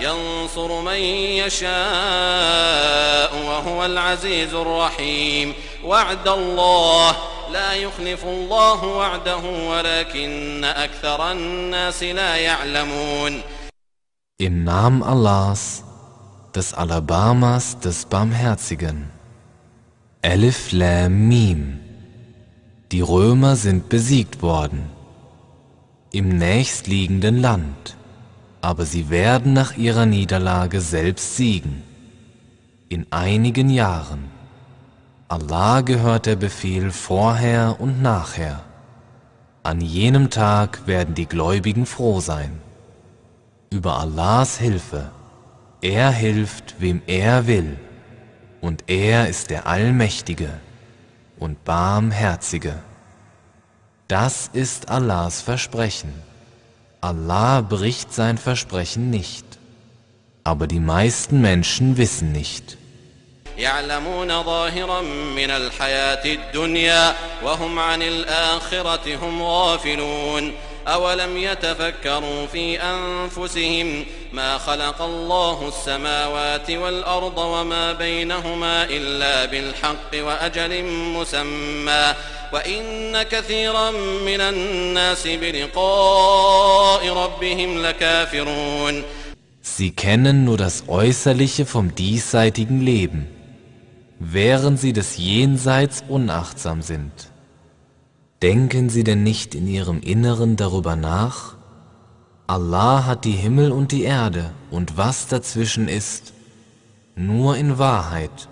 ينصر من يشاء وهو العزيز الرحيم وعد الله لا يخلف الله وعده ولكن أكثر الناس لا يعلمون Im Namen Allahs, des Alabamas, des Barmherzigen. Elif Lam Mim. Die Römer sind besiegt worden im nächstliegenden Land, aber sie werden nach ihrer Niederlage selbst siegen. In einigen Jahren. Allah gehört der Befehl vorher und nachher. An jenem Tag werden die Gläubigen froh sein. Über Allahs Hilfe. Er hilft, wem er will. Und er ist der Allmächtige und Barmherzige. Das ist Allahs Versprechen. Allah bricht sein Versprechen nicht. Aber die meisten Menschen wissen nicht. ظاهرا من الحياة الدنيا وهم عن الآخرة هم غافلون أولم يتفكروا في أنفسهم ما خلق الله السماوات والأرض وما بينهما إلا بالحق وأجل مسمى وإن كثيرا من الناس بلقاء ربهم لكافرون Sie kennen nur das Äußerliche vom diesseitigen Leben, während sie des Jenseits unachtsam sind. Denken sie denn nicht in ihrem Inneren darüber nach? Allah hat die Himmel und die Erde und was dazwischen ist, nur in Wahrheit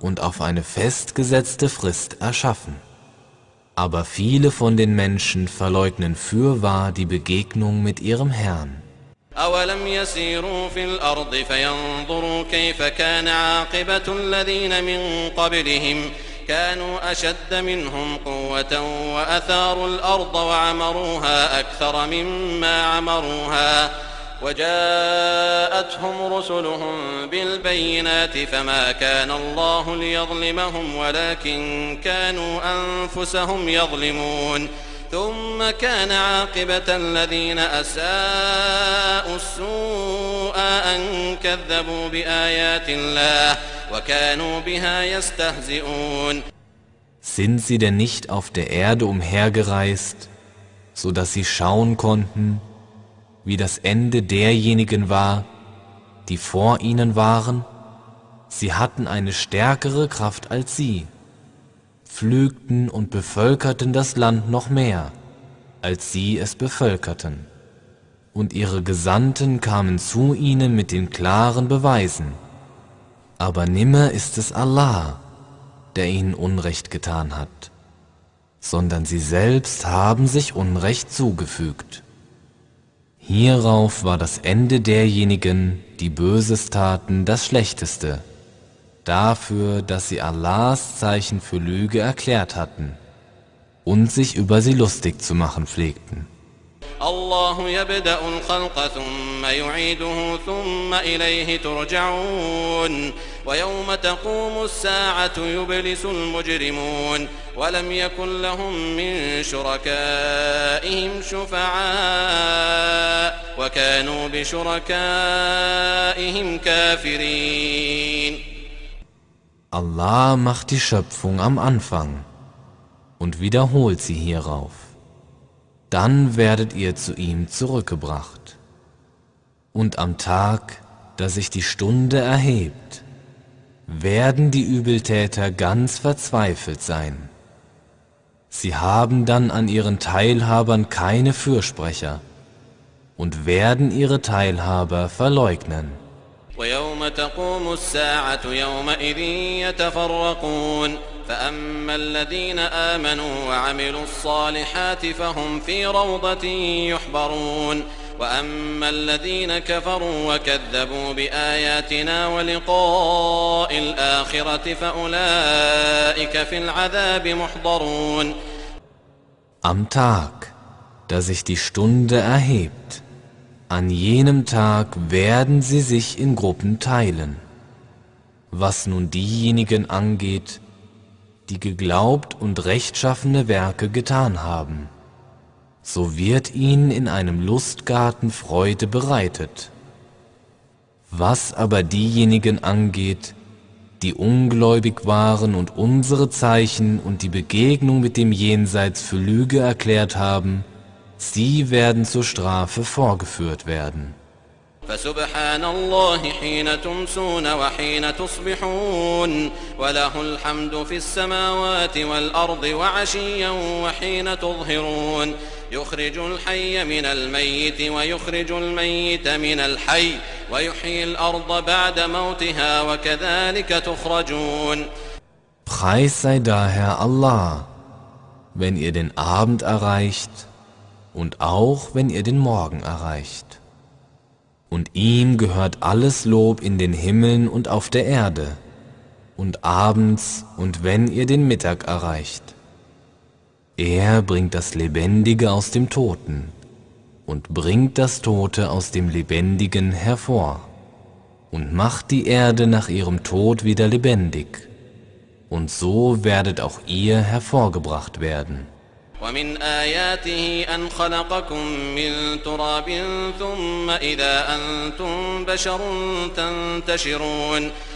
und auf eine festgesetzte Frist erschaffen. Aber viele von den Menschen verleugnen fürwahr die Begegnung mit ihrem Herrn. أولم يسيروا في الأرض فينظروا كيف كان عاقبة الذين من قبلهم كانوا أشد منهم قوة وأثاروا الأرض وعمروها أكثر مما عمروها وجاءتهم رسلهم بالبينات فما كان الله ليظلمهم ولكن كانوا أنفسهم يظلمون. ثم كان عاقبة الذين أساءوا السوء أن كذبوا بآيات الله وكانوا بها يستهزئون. Sind sie denn nicht auf der Erde umhergereist, so dass sie schauen konnten, wie das Ende derjenigen war, die vor ihnen waren? Sie hatten eine stärkere Kraft als sie pflügten und bevölkerten das Land noch mehr, als sie es bevölkerten. Und ihre Gesandten kamen zu ihnen mit den klaren Beweisen. Aber nimmer ist es Allah, der ihnen Unrecht getan hat, sondern sie selbst haben sich Unrecht zugefügt. Hierauf war das Ende derjenigen, die Böses taten, das Schlechteste dafür, dass sie Allahs Zeichen für Lüge erklärt hatten und sich über sie lustig zu machen pflegten. الله يبدأ الخلق ثم يعيده ثم إليه ترجعون ويوم تقوم الساعة يبلس المجرمون ولم يكن لهم من شركائهم شفعاء وكانوا بشركائهم كافرين Allah macht die Schöpfung am Anfang und wiederholt sie hierauf. Dann werdet ihr zu ihm zurückgebracht. Und am Tag, da sich die Stunde erhebt, werden die Übeltäter ganz verzweifelt sein. Sie haben dann an ihren Teilhabern keine Fürsprecher und werden ihre Teilhaber verleugnen. ويوم تقوم الساعة يومئذ يتفرقون فأما الذين آمنوا وعملوا الصالحات فهم في روضة يحبرون وأما الذين كفروا وكذبوا بآياتنا ولقاء الآخرة فأولئك في العذاب محضرون Am Tag, da sich die Stunde erhebt, an jenem Tag werden sie sich in Gruppen teilen. Was nun diejenigen angeht, die geglaubt und rechtschaffene Werke getan haben so wird ihnen in einem Lustgarten Freude bereitet. Was aber diejenigen angeht, die ungläubig waren und unsere Zeichen und die Begegnung mit dem Jenseits für Lüge erklärt haben, sie werden zur Strafe vorgeführt werden. فسبحان الله حين تمسون وحين تصبحون وله الحمد في السماوات والأرض وعشيا وحين تظهرون يخرج الحي من الميت ويخرج الميت من الحي ويحيي الأرض بعد موتها وكذلك تخرجون Preis sei daher Allah, wenn ihr den Abend erreicht und auch wenn ihr den Morgen erreicht. Und ihm gehört alles Lob in den Himmeln und auf der Erde, und abends und wenn ihr den Mittag erreicht. Er bringt das Lebendige aus dem Toten und bringt das Tote aus dem Lebendigen hervor und macht die Erde nach ihrem Tod wieder lebendig. Und so werdet auch ihr hervorgebracht werden. ومن آياته أن خلقكم من تراب ثم إذا أنتم بشر تنتشرون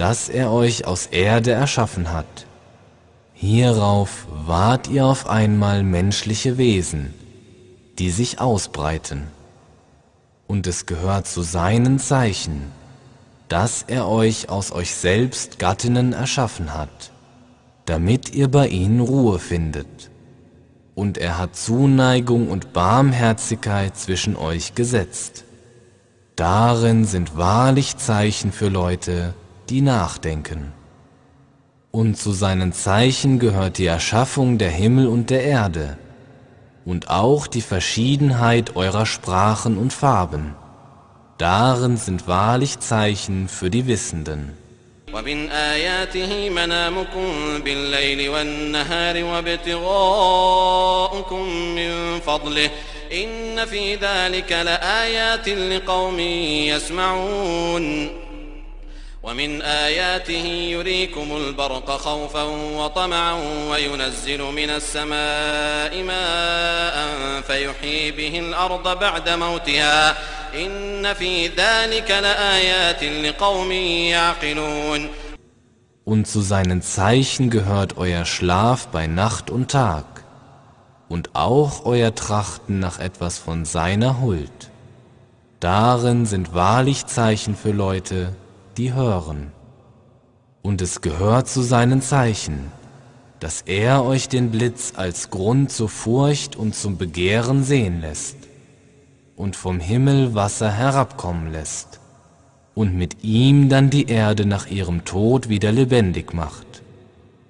dass er euch aus Erde erschaffen hat. Hierauf wart ihr auf einmal menschliche Wesen, die sich ausbreiten. Und es gehört zu seinen Zeichen, dass er euch aus euch selbst Gattinnen erschaffen hat, damit ihr bei ihnen Ruhe findet. Und er hat Zuneigung und Barmherzigkeit zwischen euch gesetzt. Darin sind wahrlich Zeichen für Leute, die nachdenken. Und zu seinen Zeichen gehört die Erschaffung der Himmel und der Erde und auch die Verschiedenheit eurer Sprachen und Farben. Darin sind wahrlich Zeichen für die Wissenden. ومن آياته منامكم بالليل والنهار وابتغاؤكم من فضله إن في ذلك لآيات لقوم يسمعون ومن آياته يريكم البرق خوفا وطمعا وينزل من السماء ماء فيحيي به الأرض بعد موتها إن في ذلك لآيات لقوم يعقلون Und zu seinen Zeichen gehört euer Schlaf bei Nacht und Tag und auch euer Trachten nach etwas von seiner Huld. Darin sind wahrlich Zeichen für Leute, die hören. Und es gehört zu seinen Zeichen, dass er euch den Blitz als Grund zur Furcht und zum Begehren sehen lässt und vom Himmel Wasser herabkommen lässt und mit ihm dann die Erde nach ihrem Tod wieder lebendig macht.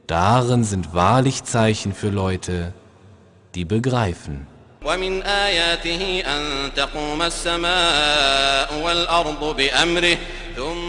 Darin sind wahrlich Zeichen für Leute, die begreifen. ومن آياته أن تقوم السماء والأرض بأمره ثم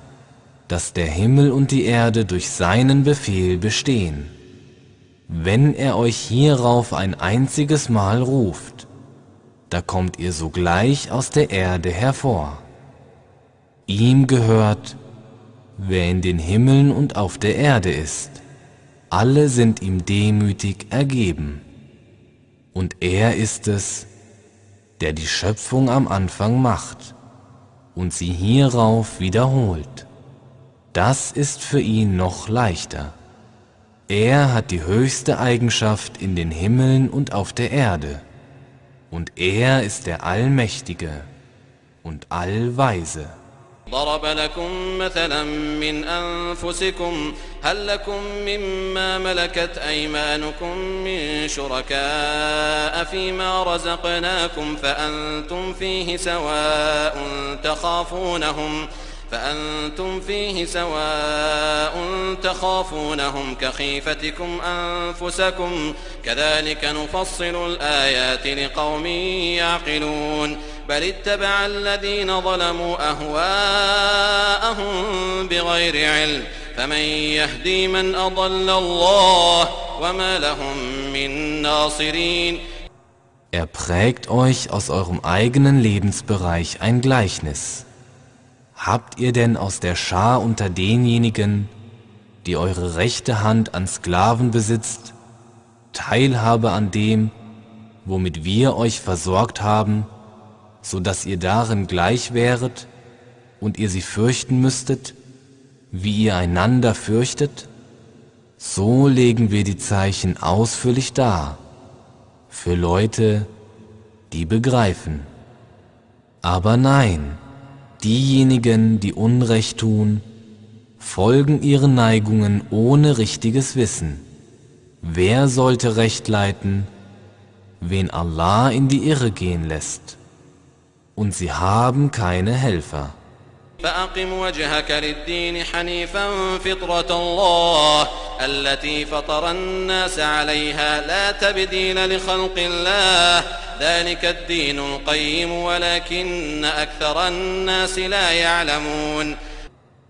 dass der Himmel und die Erde durch seinen Befehl bestehen. Wenn er euch hierauf ein einziges Mal ruft, da kommt ihr sogleich aus der Erde hervor. ihm gehört, wer in den Himmeln und auf der Erde ist. Alle sind ihm demütig ergeben. Und er ist es, der die Schöpfung am Anfang macht und sie hierauf wiederholt. Das ist für ihn noch leichter. Er hat die höchste Eigenschaft in den Himmeln und auf der Erde. Und er ist der Allmächtige und Allweise. ضرب لكم مثلا من أنفسكم هل لكم مما ملكت أيمانكم من شركاء فيما رزقناكم فأنتم فيه سواء تخافونهم فأنتم فيه سواء تخافونهم كخيفتكم أنفسكم. كذلك نفصل الآيات لقوم يعقلون. بل اتبع الذين ظلموا أهواءهم بغير علم. فمن يهدي من أضل الله وما لهم من ناصرين. Er prägt euch aus eurem eigenen Lebensbereich ein Gleichnis. Habt ihr denn aus der Schar unter denjenigen, die eure rechte Hand an Sklaven besitzt, Teilhabe an dem, womit wir euch versorgt haben, so dass ihr darin gleich wäret und ihr sie fürchten müsstet, wie ihr einander fürchtet? So legen wir die Zeichen ausführlich dar für Leute, die begreifen. Aber nein, diejenigen, die Unrecht tun, folgen ihren Neigungen ohne richtiges Wissen. Wer sollte Recht leiten, wen Allah in die Irre gehen lässt? und sie haben keine Helfer. فأقم وجهك للدين حنيفا فطرة الله التي فطر الناس عليها لا تبديل لخلق الله ذلك الدين القيم ولكن أكثر الناس لا يعلمون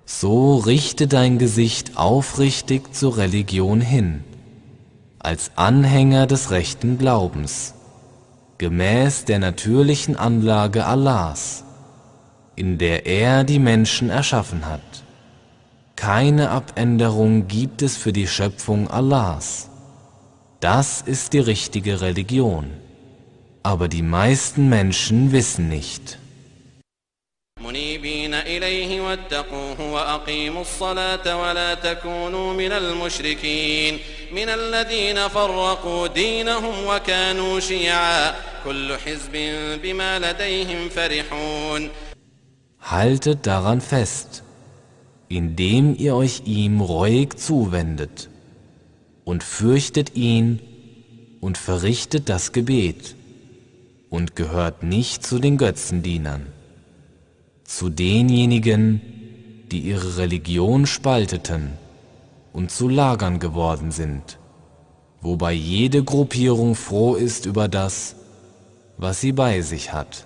So richte dein Gesicht aufrichtig zur Religion hin, als Anhänger des rechten Glaubens gemäß der natürlichen Anlage Allahs, in der er die Menschen erschaffen hat. Keine Abänderung gibt es für die Schöpfung Allahs. Das ist die richtige Religion. Aber die meisten Menschen wissen nicht. منيبين إليه واتقوه وأقيموا الصلاة ولا تكونوا من المشركين من الذين فرقوا دينهم وكانوا شيعا كل حزب بما لديهم فرحون Haltet daran fest, indem ihr euch ihm reuig zuwendet und fürchtet ihn und verrichtet das Gebet und gehört nicht zu den Götzendienern zu denjenigen, die ihre Religion spalteten und zu Lagern geworden sind, wobei jede Gruppierung froh ist über das, was sie bei sich hat.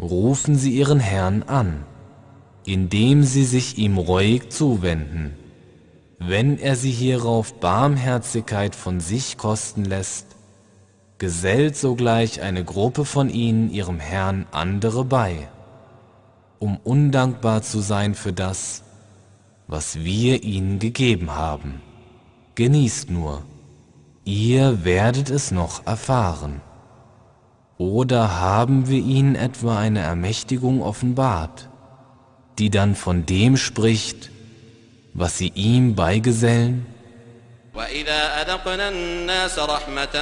rufen sie ihren Herrn an, indem sie sich ihm reuig zuwenden. Wenn er sie hierauf Barmherzigkeit von sich kosten lässt, gesellt sogleich eine Gruppe von ihnen ihrem Herrn andere bei, um undankbar zu sein für das, was wir ihnen gegeben haben. Genießt nur, ihr werdet es noch erfahren. Oder haben wir ihnen etwa eine Ermächtigung offenbart, die dann von dem spricht, was sie ihm beigesellen? وإذا أذقنا الناس رحمة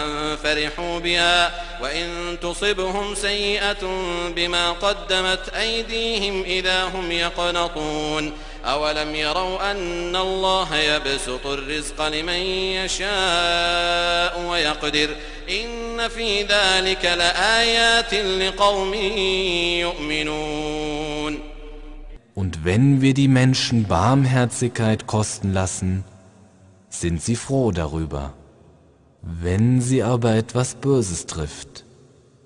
فرحوا بها وإن تصبهم سيئة بما قدمت أيديهم إذا هم يقنطون أولم يروا أن الله يبسط الرزق لمن يشاء ويقدر إن في ذلك لآيات لقوم يؤمنون wenn wir die Menschen Barmherzigkeit kosten lassen, sind sie froh darüber. Wenn sie aber etwas Böses trifft,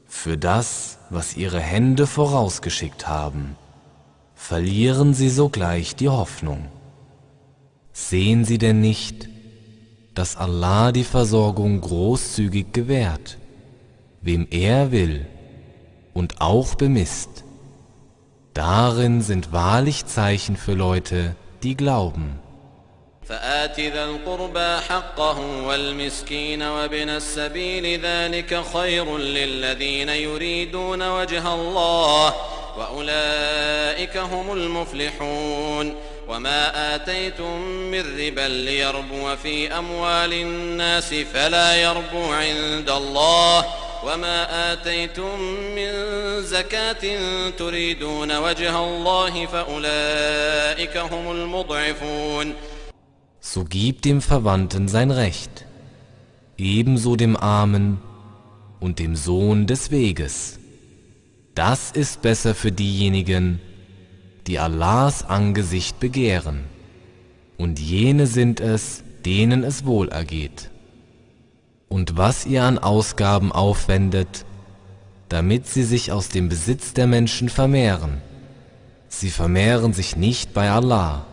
für das, was ihre Hände vorausgeschickt haben, verlieren sie sogleich die Hoffnung. Sehen sie denn nicht, dass Allah die Versorgung großzügig gewährt, wem er will und auch bemisst. Darin sind wahrlich Zeichen für Leute, die glauben. فآت ذا القربى حقه والمسكين وابن السبيل ذلك خير للذين يريدون وجه الله وأولئك هم المفلحون وما آتيتم من ربا ليربو في أموال الناس فلا يربو عند الله وما آتيتم من زكاة تريدون وجه الله فأولئك هم المضعفون So gib dem Verwandten sein Recht, ebenso dem Armen und dem Sohn des Weges. Das ist besser für diejenigen, die Allahs Angesicht begehren, und jene sind es, denen es wohl ergeht. Und was ihr an Ausgaben aufwendet, damit sie sich aus dem Besitz der Menschen vermehren, sie vermehren sich nicht bei Allah.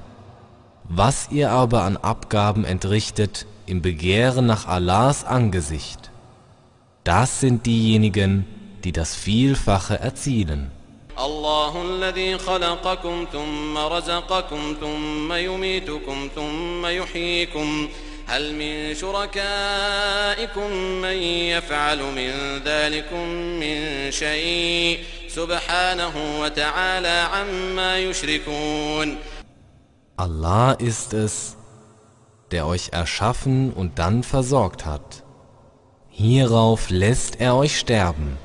Was ihr aber an Abgaben entrichtet im Begehren nach Allahs Angesicht, das sind diejenigen, die das Vielfache erzielen. الله الذي خلقكم ثم رزقكم ثم يميتكم ثم يحييكم هل من شركائكم من يفعل من ذلكم من شيء سبحانه وتعالى عما يشركون Allah ist es, der euch erschaffen und dann versorgt hat. Hierauf lässt er euch sterben.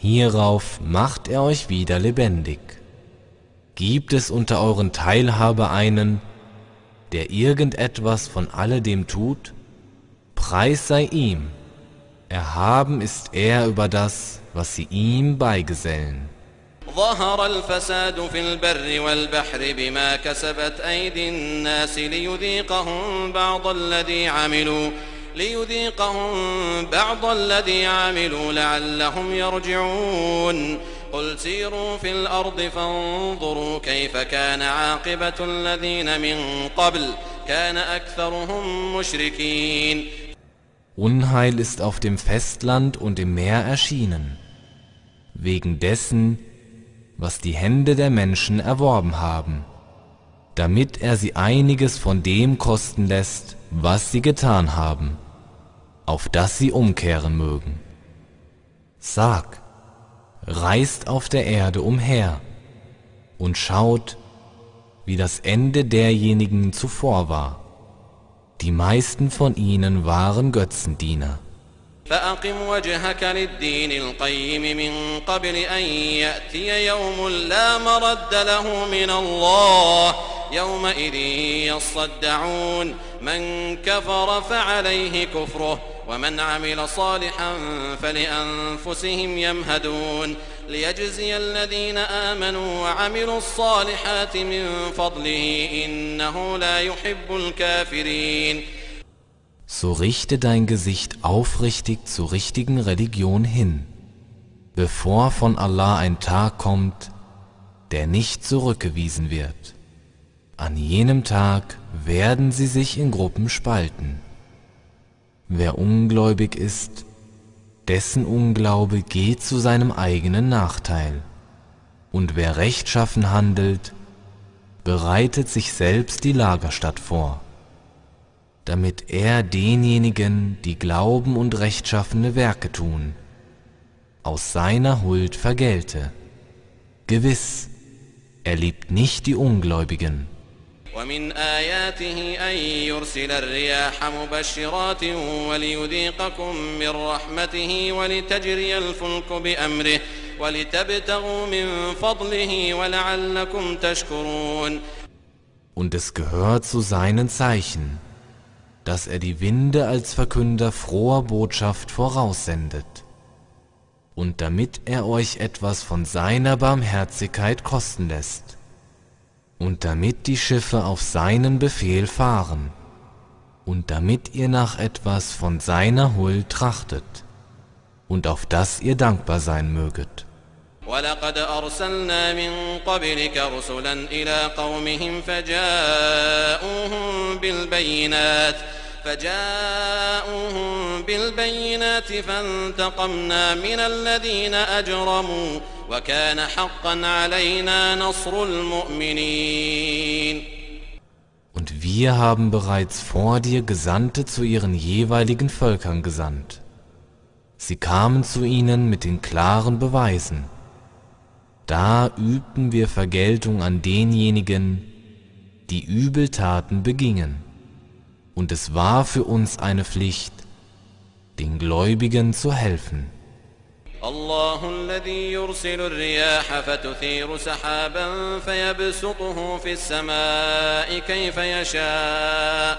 Hierauf macht er euch wieder lebendig. Gibt es unter euren Teilhabe einen, der irgendetwas von alledem tut? Preis sei ihm. Erhaben ist er über das, was sie ihm beigesellen. ظهر الفساد في البر والبحر بما كسبت أيدي الناس ليذيقهم بعض الذي عملوا ليذيقهم بعض الذي عملوا لعلهم يرجعون قل سيروا في الأرض فانظروا كيف كان عاقبة الذين من قبل كان أكثرهم مشركين Unheil ist auf dem Festland und im Meer erschienen, wegen dessen, was die Hände der Menschen erworben haben, damit er sie einiges von dem kosten lässt, was sie getan haben, auf das sie umkehren mögen. Sag, reist auf der Erde umher und schaut, wie das Ende derjenigen zuvor war. Die meisten von ihnen waren Götzendiener. فأقم وجهك للدين القيم من قبل أن يأتي يوم لا مرد له من الله يومئذ يصدعون من كفر فعليه كفره ومن عمل صالحا فلأنفسهم يمهدون ليجزي الذين آمنوا وعملوا الصالحات من فضله إنه لا يحب الكافرين So richte dein Gesicht aufrichtig zur richtigen Religion hin, bevor von Allah ein Tag kommt, der nicht zurückgewiesen wird. An jenem Tag werden sie sich in Gruppen spalten. Wer ungläubig ist, dessen Unglaube geht zu seinem eigenen Nachteil. Und wer rechtschaffen handelt, bereitet sich selbst die Lagerstatt vor damit er denjenigen, die glauben und rechtschaffene Werke tun, aus seiner Huld vergelte. Gewiss, er liebt nicht die Ungläubigen. ومن آياته أن يرسل الرياح مبشرات وليذيقكم من رحمته ولتجري الفلك بأمره ولتبتغوا من فضله ولعلكم تشكرون Und es gehört zu seinen Zeichen, dass er die Winde als Verkünder froher Botschaft voraussendet, und damit er euch etwas von seiner Barmherzigkeit kosten lässt, und damit die Schiffe auf seinen Befehl fahren und damit ihr nach etwas von seiner Huld trachtet und auf das ihr dankbar sein möget. ولقد أرسلنا من قبلك رسلا إلى قومهم فجاءوهم بالبينات فجاءوهم بالبينات فانتقمنا من الذين أجرموا وكان حقا علينا نصر المؤمنين Und wir haben bereits vor dir Gesandte zu ihren jeweiligen Völkern gesandt. Sie kamen zu ihnen mit den klaren Beweisen. Da übten wir Vergeltung an denjenigen, die Übeltaten begingen. Und es war für uns eine Pflicht, den Gläubigen zu helfen. الله الذي يرسل الرياح فتثير سحابا فيبسطه في السماء كيف يشاء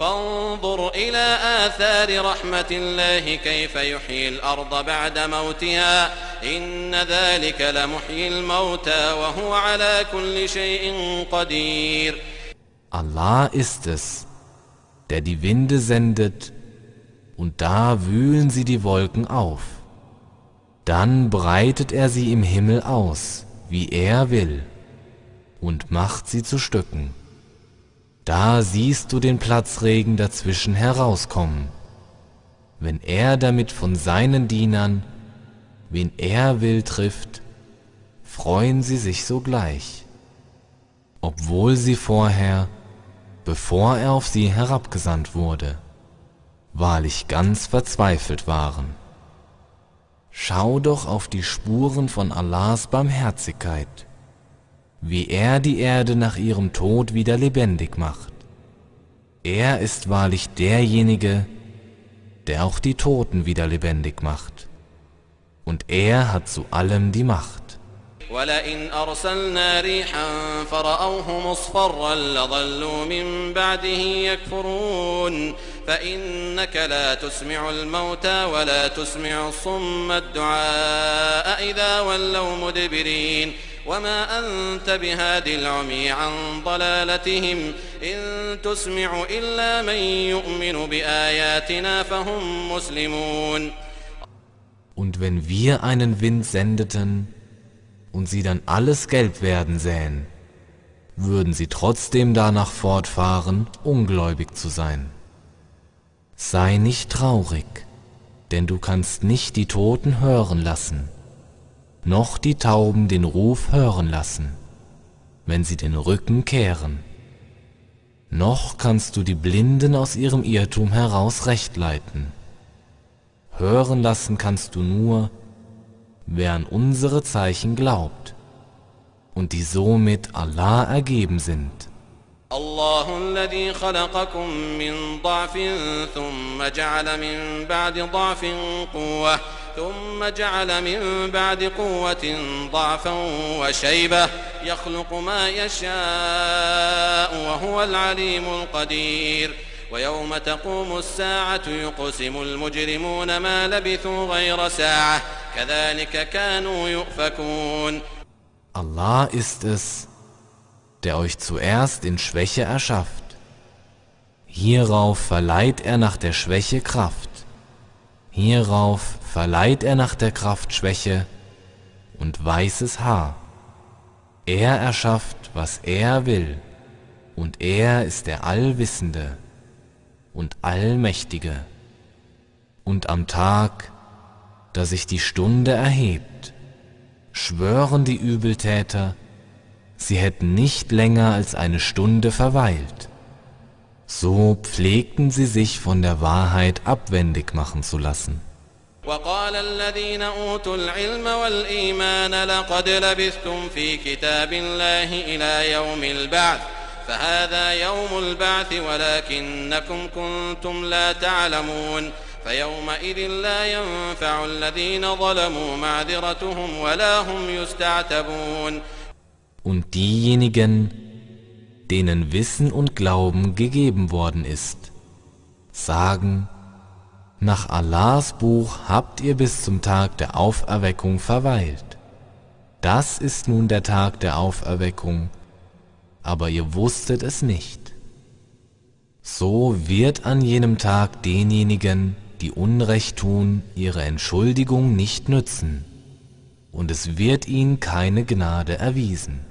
فانظر إلى آثار رحمة الله كيف يحيي الأرض بعد موتها إن ذلك لمحيي الموتى وهو على كل شيء قدير Allah ist es, der die Winde sendet, und da wühlen sie die Wolken auf. Dann breitet er sie im Himmel aus, wie er will, und macht sie zu Stücken. Da siehst du den Platzregen dazwischen herauskommen, wenn er damit von seinen Dienern, wen er will, trifft, freuen sie sich sogleich, obwohl sie vorher, bevor er auf sie herabgesandt wurde, wahrlich ganz verzweifelt waren. Schau doch auf die Spuren von Allahs Barmherzigkeit wie er die Erde nach ihrem Tod wieder lebendig macht. Er ist wahrlich derjenige, der auch die Toten wieder lebendig macht. Und er hat zu allem die Macht. ولئن أرسلنا ريحا فرأوه مصفرا لظلوا من بعده يكفرون فإنك لا تسمع الموتى ولا تسمع الصم الدعاء إذا ولوا مدبرين وما أنت بهاد العمي عن ضلالتهم إن تسمع إلا من يؤمن بآياتنا فهم مسلمون Und wenn wir einen Wind sendeten und sie dann alles gelb werden sähen, würden sie trotzdem danach fortfahren, ungläubig zu sein. Sei nicht traurig, denn du kannst nicht die Toten hören lassen noch die Tauben den Ruf hören lassen, wenn sie den Rücken kehren. Noch kannst du die Blinden aus ihrem Irrtum heraus recht leiten. Hören lassen kannst du nur, wer an unsere Zeichen glaubt und die somit Allah ergeben sind. الله الذي خلقكم من ضعف ثم جعل من بعد ضعف قوة ثم جعل من بعد قوة ضعفا وشيبة يخلق ما يشاء وهو العليم القدير ويوم تقوم الساعة يقسم المجرمون ما لبثوا غير ساعة كذلك كانوا يؤفكون Allah ist es, der euch zuerst in Schwäche erschafft. Hierauf verleiht er nach der Schwäche Kraft. Hierauf verleiht er nach der Kraft Schwäche und weißes Haar. Er erschafft, was er will, und er ist der Allwissende und Allmächtige. Und am Tag, da sich die Stunde erhebt, schwören die Übeltäter, sie hätten nicht länger als eine Stunde verweilt. So pflegten sie sich von der Wahrheit abwendig machen zu lassen. وقال الذين أوتوا العلم والإيمان لقد لبثتم في كتاب الله إلى يوم البعث فهذا يوم البعث ولكنكم كنتم لا تعلمون فيومئذ لا ينفع الذين ظلموا معذرتهم ولا هم يستعتبون Und diejenigen, denen Wissen und Glauben gegeben worden ist, sagen, nach Allahs Buch habt ihr bis zum Tag der Auferweckung verweilt. Das ist nun der Tag der Auferweckung, aber ihr wusstet es nicht. So wird an jenem Tag denjenigen, die Unrecht tun, ihre Entschuldigung nicht nützen, und es wird ihnen keine Gnade erwiesen.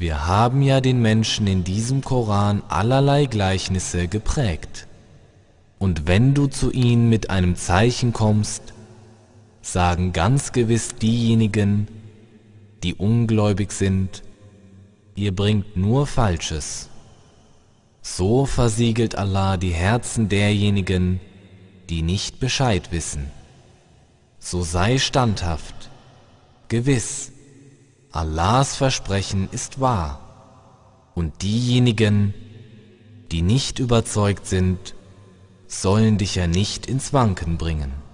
Wir haben ja den Menschen in diesem Koran allerlei Gleichnisse geprägt. Und wenn du zu ihnen mit einem Zeichen kommst, sagen ganz gewiss diejenigen, die ungläubig sind, ihr bringt nur Falsches. So versiegelt Allah die Herzen derjenigen, die nicht Bescheid wissen. So sei standhaft, gewiss, Allahs Versprechen ist wahr, und diejenigen, die nicht überzeugt sind, sollen dich ja nicht ins Wanken bringen.